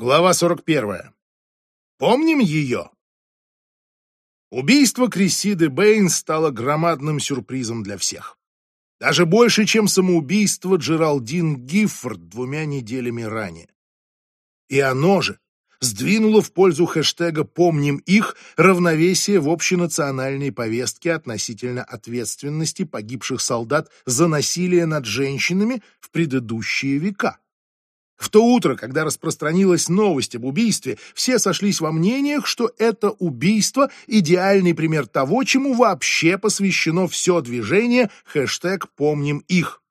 Глава 41. Помним ее? Убийство Крессиды Бэйн стало громадным сюрпризом для всех. Даже больше, чем самоубийство Джералдин Гиффорд двумя неделями ранее. И оно же сдвинуло в пользу хэштега «Помним их» равновесие в общенациональной повестке относительно ответственности погибших солдат за насилие над женщинами в предыдущие века. В то утро, когда распространилась новость об убийстве, все сошлись во мнениях, что это убийство – идеальный пример того, чему вообще посвящено все движение хэштег «Помним их».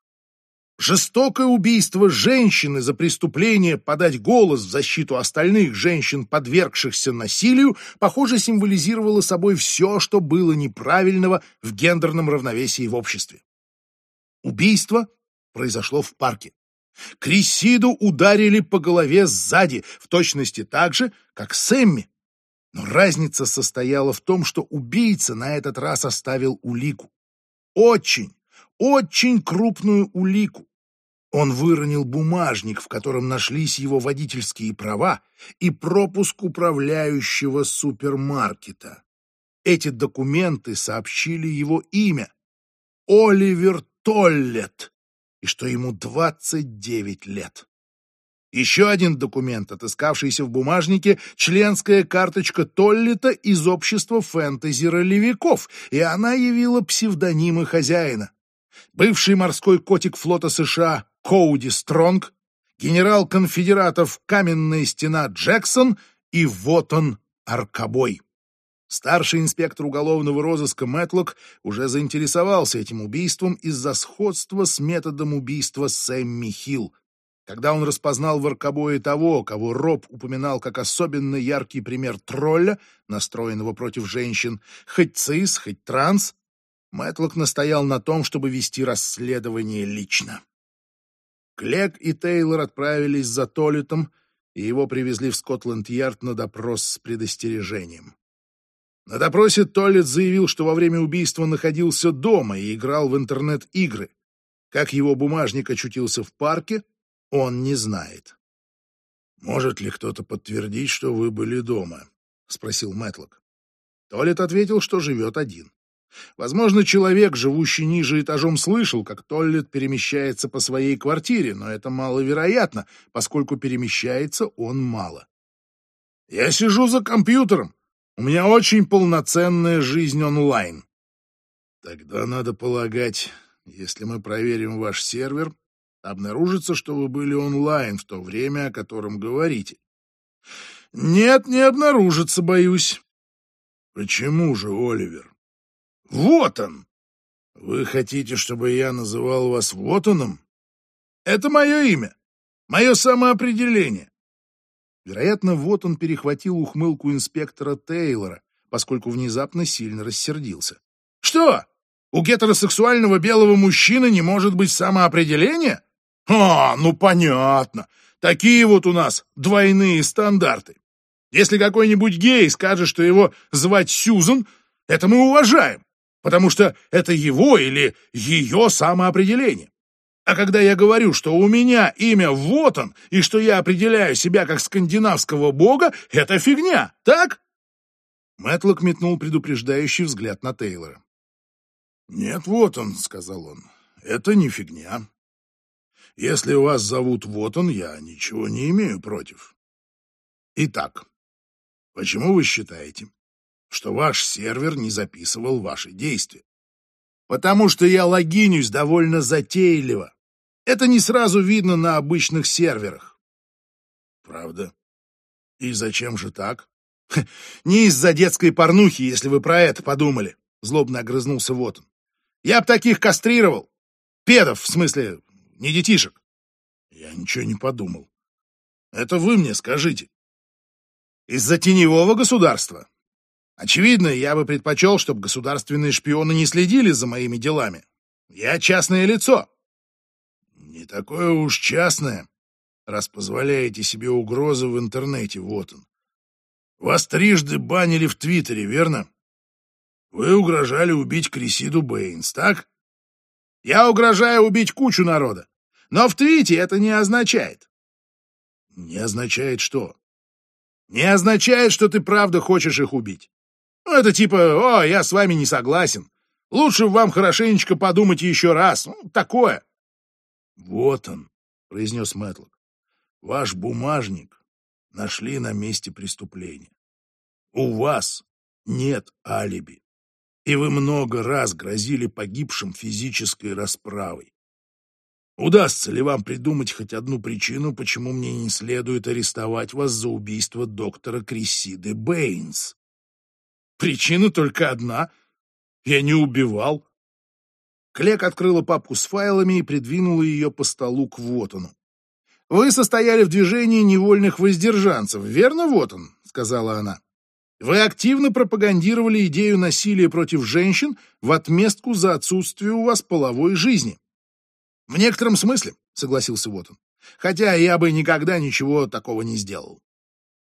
Жестокое убийство женщины за преступление подать голос в защиту остальных женщин, подвергшихся насилию, похоже, символизировало собой все, что было неправильного в гендерном равновесии в обществе. Убийство произошло в парке. Крисиду ударили по голове сзади, в точности так же, как Сэмми. Но разница состояла в том, что убийца на этот раз оставил улику. Очень, очень крупную улику. Он выронил бумажник, в котором нашлись его водительские права и пропуск управляющего супермаркета. Эти документы сообщили его имя — Оливер Толлет и что ему 29 лет. Еще один документ, отыскавшийся в бумажнике, членская карточка Толлита из общества фэнтези-ролевиков, и она явила псевдонимы хозяина. Бывший морской котик флота США Коуди Стронг, генерал конфедератов Каменная стена Джексон и вот он, Аркобой. Старший инспектор уголовного розыска Мэтлок уже заинтересовался этим убийством из-за сходства с методом убийства Сэмми Хилл. Когда он распознал в аркобое того, кого Роб упоминал как особенно яркий пример тролля, настроенного против женщин, хоть цис, хоть транс, Мэтлок настоял на том, чтобы вести расследование лично. Клек и Тейлор отправились за Толлитом, и его привезли в Скотланд-Ярд на допрос с предостережением. На допросе Толлет заявил, что во время убийства находился дома и играл в интернет-игры. Как его бумажник очутился в парке, он не знает. «Может ли кто-то подтвердить, что вы были дома?» — спросил Мэтлок. Толлет ответил, что живет один. Возможно, человек, живущий ниже этажом, слышал, как Толлет перемещается по своей квартире, но это маловероятно, поскольку перемещается он мало. «Я сижу за компьютером. У меня очень полноценная жизнь онлайн. Тогда надо полагать, если мы проверим ваш сервер, обнаружится, что вы были онлайн в то время, о котором говорите. Нет, не обнаружится, боюсь. Почему же, Оливер? Вот он! Вы хотите, чтобы я называл вас Вотоном? Это мое имя, мое самоопределение. Вероятно, вот он перехватил ухмылку инспектора Тейлора, поскольку внезапно сильно рассердился. «Что? У гетеросексуального белого мужчины не может быть самоопределения? А, ну понятно. Такие вот у нас двойные стандарты. Если какой-нибудь гей скажет, что его звать Сьюзан, это мы уважаем, потому что это его или ее самоопределение. А когда я говорю, что у меня имя вот он, и что я определяю себя как скандинавского бога, это фигня, так? Мэтлок метнул предупреждающий взгляд на Тейлора. «Нет, вот он», — сказал он, — «это не фигня. Если вас зовут вот он, я ничего не имею против. Итак, почему вы считаете, что ваш сервер не записывал ваши действия? Потому что я логинюсь довольно затейливо. Это не сразу видно на обычных серверах. Правда? И зачем же так? Не из-за детской порнухи, если вы про это подумали. Злобно огрызнулся вот он. Я б таких кастрировал. Педов, в смысле, не детишек. Я ничего не подумал. Это вы мне скажите. Из-за теневого государства. Очевидно, я бы предпочел, чтобы государственные шпионы не следили за моими делами. Я частное лицо. Такое уж частное, раз позволяете себе угрозы в интернете, вот он. Вас трижды банили в Твиттере, верно? Вы угрожали убить Крисиду Бэйнс, так? Я угрожаю убить кучу народа, но в Твите это не означает. Не означает что? не означает, что ты правда хочешь их убить. Ну, это типа «О, я с вами не согласен. Лучше вам хорошенечко подумать еще раз». Ну, такое. «Вот он», — произнес Мэтлок. «Ваш бумажник нашли на месте преступления. У вас нет алиби, и вы много раз грозили погибшим физической расправой. Удастся ли вам придумать хоть одну причину, почему мне не следует арестовать вас за убийство доктора Крессиды Бэйнс? Причина только одна. Я не убивал. Клек открыла папку с файлами и придвинула ее по столу к Вотону. «Вы состояли в движении невольных воздержанцев, верно, Вотон?» — сказала она. «Вы активно пропагандировали идею насилия против женщин в отместку за отсутствие у вас половой жизни. «В некотором смысле», — согласился Вотон. «Хотя я бы никогда ничего такого не сделал».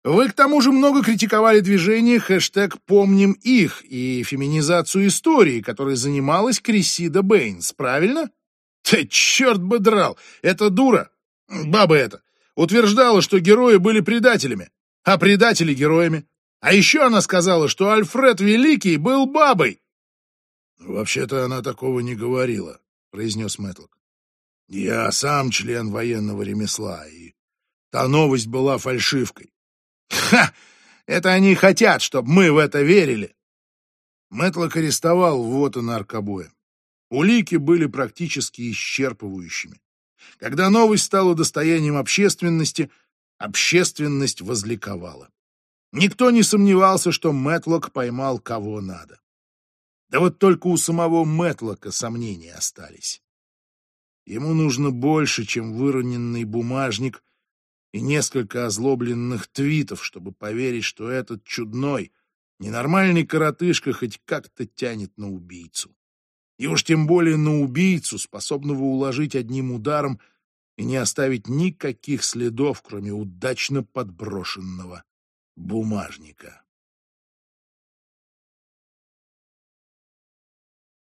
Вы, к тому же, много критиковали движение хэштег «Помним их» и феминизацию истории, которой занималась Крисида Бэйнс, правильно? Да черт бы драл! Это дура! Баба эта! Утверждала, что герои были предателями, а предатели — героями. А еще она сказала, что Альфред Великий был бабой. «Вообще-то она такого не говорила», — произнес Мэтлок. Я сам член военного ремесла, и та новость была фальшивкой. Ха! Это они хотят, чтобы мы в это верили. Мэтлок арестовал вот и наркобоя. Улики были практически исчерпывающими. Когда новость стала достоянием общественности, общественность возликовала. Никто не сомневался, что Мэтлок поймал кого надо. Да вот только у самого Мэтлока сомнения остались. Ему нужно больше, чем выроненный бумажник и несколько озлобленных твитов, чтобы поверить, что этот чудной, ненормальный коротышка хоть как-то тянет на убийцу. И уж тем более на убийцу, способного уложить одним ударом и не оставить никаких следов, кроме удачно подброшенного бумажника.